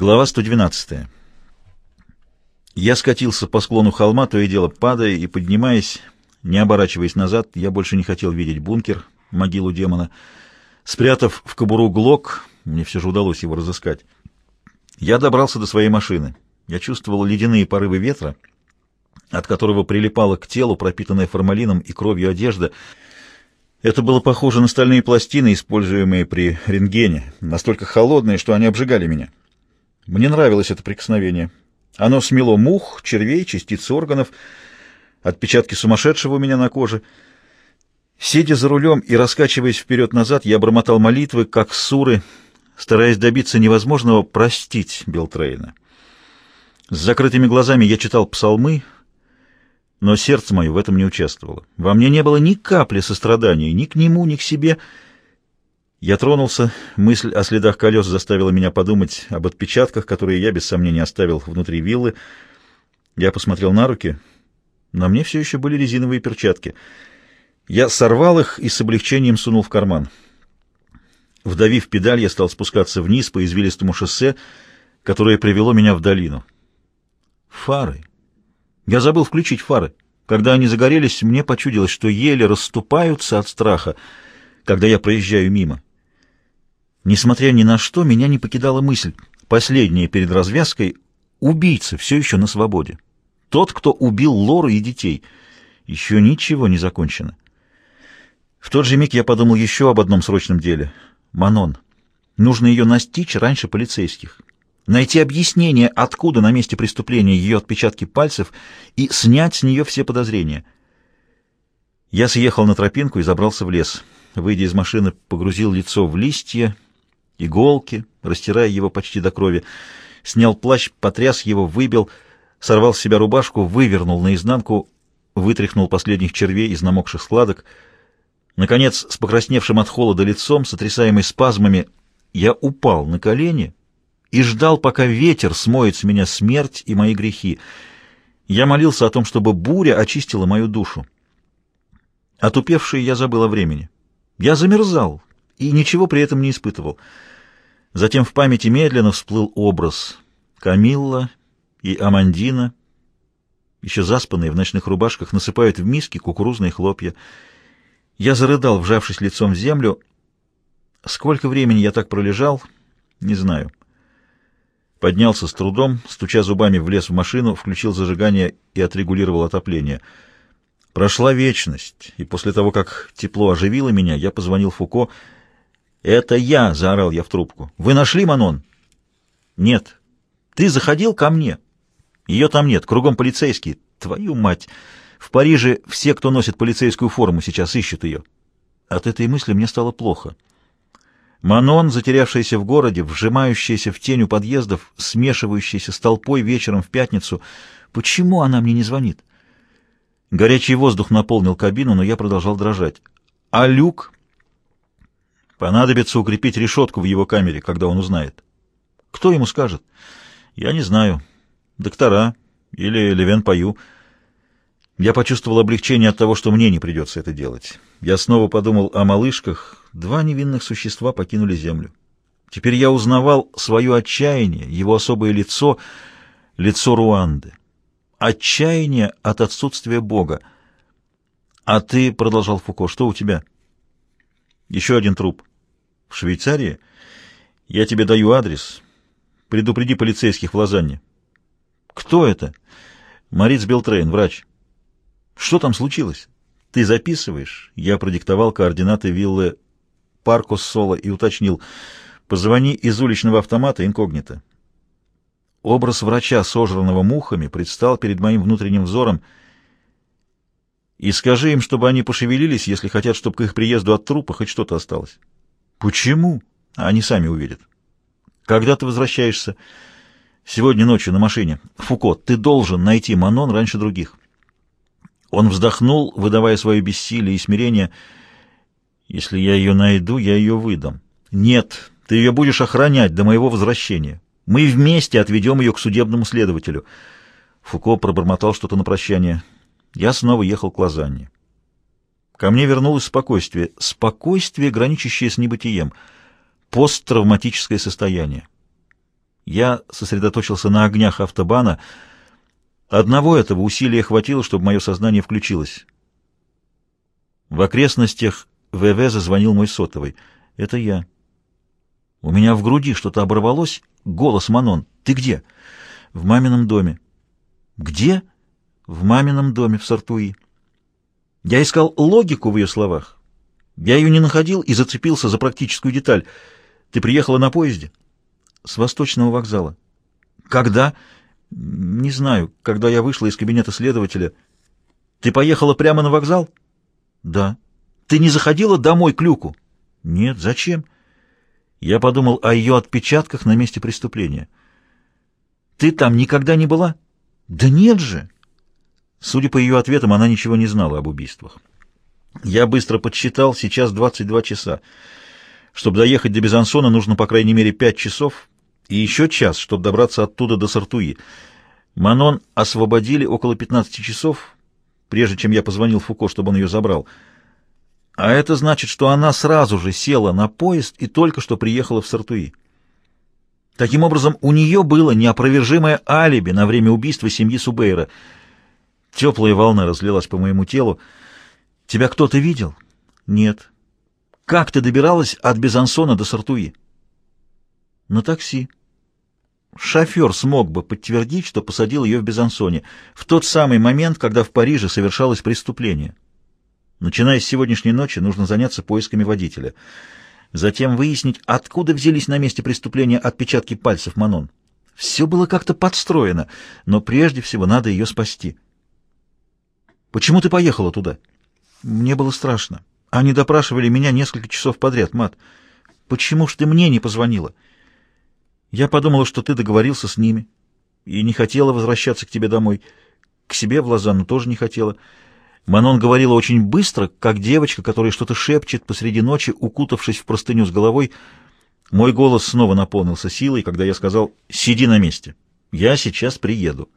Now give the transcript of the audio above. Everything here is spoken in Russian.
Глава 112. Я скатился по склону холма, то и дело падая и поднимаясь, не оборачиваясь назад, я больше не хотел видеть бункер, могилу демона. Спрятав в кобуру глок, мне все же удалось его разыскать, я добрался до своей машины. Я чувствовал ледяные порывы ветра, от которого прилипала к телу пропитанная формалином и кровью одежда. Это было похоже на стальные пластины, используемые при рентгене, настолько холодные, что они обжигали меня. Мне нравилось это прикосновение. Оно смело мух, червей, частиц органов, отпечатки сумасшедшего у меня на коже. Сидя за рулем и раскачиваясь вперед-назад, я бормотал молитвы, как суры, стараясь добиться невозможного простить Белтрейна. С закрытыми глазами я читал псалмы, но сердце мое в этом не участвовало. Во мне не было ни капли сострадания ни к нему, ни к себе — я тронулся, мысль о следах колес заставила меня подумать об отпечатках, которые я без сомнения оставил внутри виллы. Я посмотрел на руки. На мне все еще были резиновые перчатки. Я сорвал их и с облегчением сунул в карман. Вдавив педаль, я стал спускаться вниз по извилистому шоссе, которое привело меня в долину. Фары. Я забыл включить фары. Когда они загорелись, мне почудилось, что еле расступаются от страха, когда я проезжаю мимо. Несмотря ни на что, меня не покидала мысль, последняя перед развязкой, убийца все еще на свободе. Тот, кто убил Лору и детей. Еще ничего не закончено. В тот же миг я подумал еще об одном срочном деле. Манон. Нужно ее настичь раньше полицейских. Найти объяснение, откуда на месте преступления ее отпечатки пальцев, и снять с нее все подозрения. Я съехал на тропинку и забрался в лес. Выйдя из машины, погрузил лицо в листья, иголки, растирая его почти до крови. Снял плащ, потряс его, выбил, сорвал с себя рубашку, вывернул наизнанку, вытряхнул последних червей из намокших складок. Наконец, с покрасневшим от холода лицом, сотрясаемый спазмами, я упал на колени и ждал, пока ветер смоет с меня смерть и мои грехи. Я молился о том, чтобы буря очистила мою душу. Отупевший я забыл о времени. Я замерзал и ничего при этом не испытывал. Затем в памяти медленно всплыл образ Камилла и Амандина, еще заспанные в ночных рубашках, насыпают в миски кукурузные хлопья. Я зарыдал, вжавшись лицом в землю. Сколько времени я так пролежал, не знаю. Поднялся с трудом, стуча зубами, влез в машину, включил зажигание и отрегулировал отопление. Прошла вечность, и после того, как тепло оживило меня, я позвонил Фуко — «Это я!» — заорал я в трубку. «Вы нашли Манон?» «Нет. Ты заходил ко мне?» «Ее там нет, кругом полицейские. Твою мать! В Париже все, кто носит полицейскую форму, сейчас ищут ее». От этой мысли мне стало плохо. Манон, затерявшаяся в городе, вжимающаяся в тень у подъездов, смешивающаяся с толпой вечером в пятницу. Почему она мне не звонит? Горячий воздух наполнил кабину, но я продолжал дрожать. А люк Понадобится укрепить решетку в его камере, когда он узнает. Кто ему скажет? Я не знаю. Доктора или Левен Пою. Я почувствовал облегчение от того, что мне не придется это делать. Я снова подумал о малышках. Два невинных существа покинули землю. Теперь я узнавал свое отчаяние, его особое лицо, лицо Руанды. Отчаяние от отсутствия Бога. А ты, — продолжал Фуко, — что у тебя? Еще один труп. В Швейцарии? Я тебе даю адрес. Предупреди полицейских в Лозанне. Кто это? Мариц Белтрейн, врач. Что там случилось? Ты записываешь? Я продиктовал координаты виллы Паркос Соло и уточнил. Позвони из уличного автомата инкогнито. Образ врача, сожранного мухами, предстал перед моим внутренним взором. И скажи им, чтобы они пошевелились, если хотят, чтобы к их приезду от трупа хоть что-то осталось. Почему? Они сами увидят. Когда ты возвращаешься? Сегодня ночью на машине. Фуко, ты должен найти Манон раньше других. Он вздохнул, выдавая свое бессилие и смирение. Если я ее найду, я ее выдам. Нет, ты ее будешь охранять до моего возвращения. Мы вместе отведем ее к судебному следователю. Фуко пробормотал что-то на прощание. Я снова ехал к Лозанне. Ко мне вернулось спокойствие. Спокойствие, граничащее с небытием. Посттравматическое состояние. Я сосредоточился на огнях автобана. Одного этого усилия хватило, чтобы мое сознание включилось. В окрестностях ВВ зазвонил мой сотовый. Это я. У меня в груди что-то оборвалось. Голос Манон. Ты где? В мамином доме. Где? В мамином доме в Сартуи. Я искал логику в ее словах. Я ее не находил и зацепился за практическую деталь. Ты приехала на поезде? С восточного вокзала. Когда? Не знаю. Когда я вышла из кабинета следователя. Ты поехала прямо на вокзал? Да. Ты не заходила домой к Люку? Нет. Зачем? Я подумал о ее отпечатках на месте преступления. Ты там никогда не была? Да нет же. Судя по ее ответам, она ничего не знала об убийствах. Я быстро подсчитал, сейчас 22 часа. Чтобы доехать до Безансона, нужно по крайней мере 5 часов и еще час, чтобы добраться оттуда до Сартуи. Манон освободили около 15 часов, прежде чем я позвонил Фуко, чтобы он ее забрал. А это значит, что она сразу же села на поезд и только что приехала в Сартуи. Таким образом, у нее было неопровержимое алиби на время убийства семьи Субейра. Теплая волна разлилась по моему телу. Тебя кто-то видел? Нет. Как ты добиралась от Безансона до Сартуи? На такси. Шофер смог бы подтвердить, что посадил ее в Безансоне в тот самый момент, когда в Париже совершалось преступление. Начиная с сегодняшней ночи, нужно заняться поисками водителя. Затем выяснить, откуда взялись на месте преступления отпечатки пальцев Манон. Все было как-то подстроено, но прежде всего надо ее спасти. «Почему ты поехала туда?» Мне было страшно. Они допрашивали меня несколько часов подряд, мат. Почему ж ты мне не позвонила? Я подумала, что ты договорился с ними и не хотела возвращаться к тебе домой. К себе в Лозанну тоже не хотела. Манон говорила очень быстро, как девочка, которая что-то шепчет посреди ночи, укутавшись в простыню с головой. Мой голос снова наполнился силой, когда я сказал «Сиди на месте, я сейчас приеду».